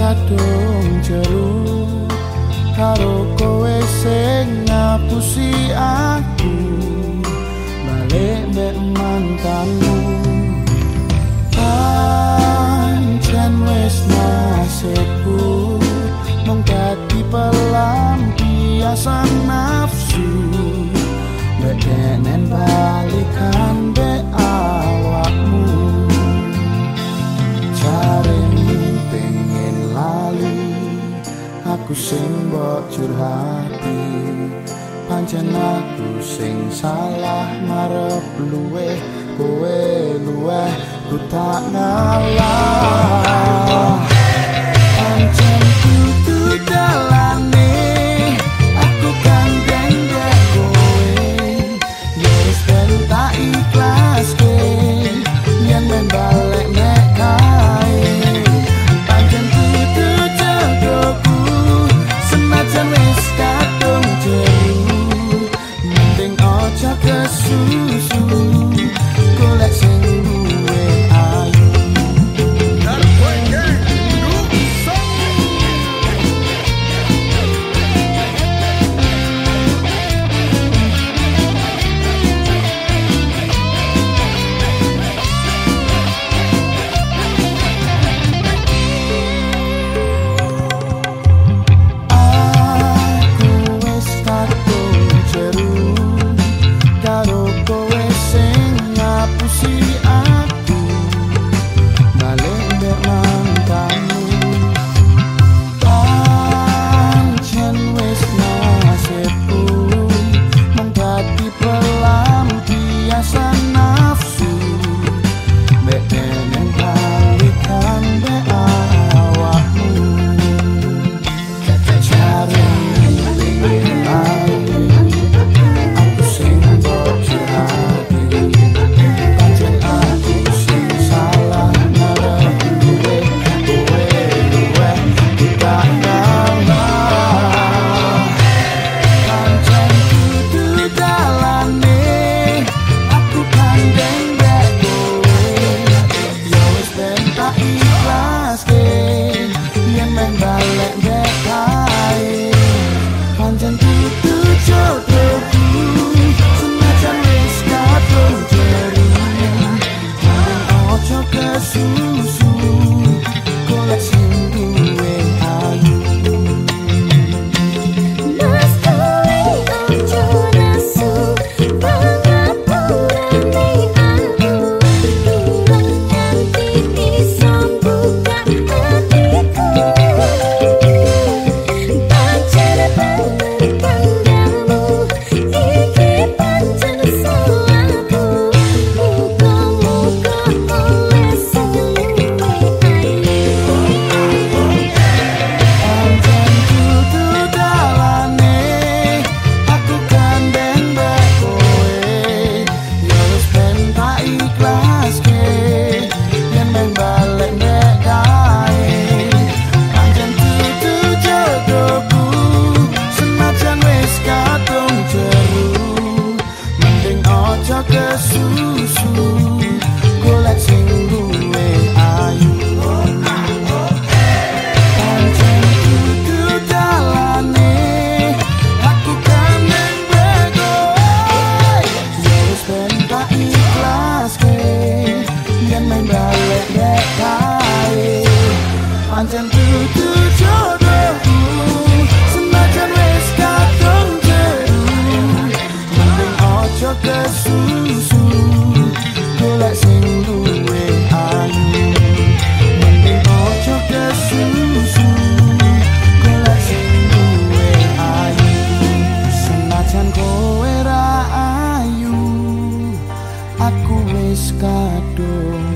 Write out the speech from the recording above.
kadung jeruk karo kowe sing ngapusi aku. Balik mek mantanmu. Pancen wis nasibku mung dadi pelam nafsu. Nafsu Dan balikan curhati pancen aku sing salah marep luwe kowe luwe ku tak ngalah. 声 wis kadung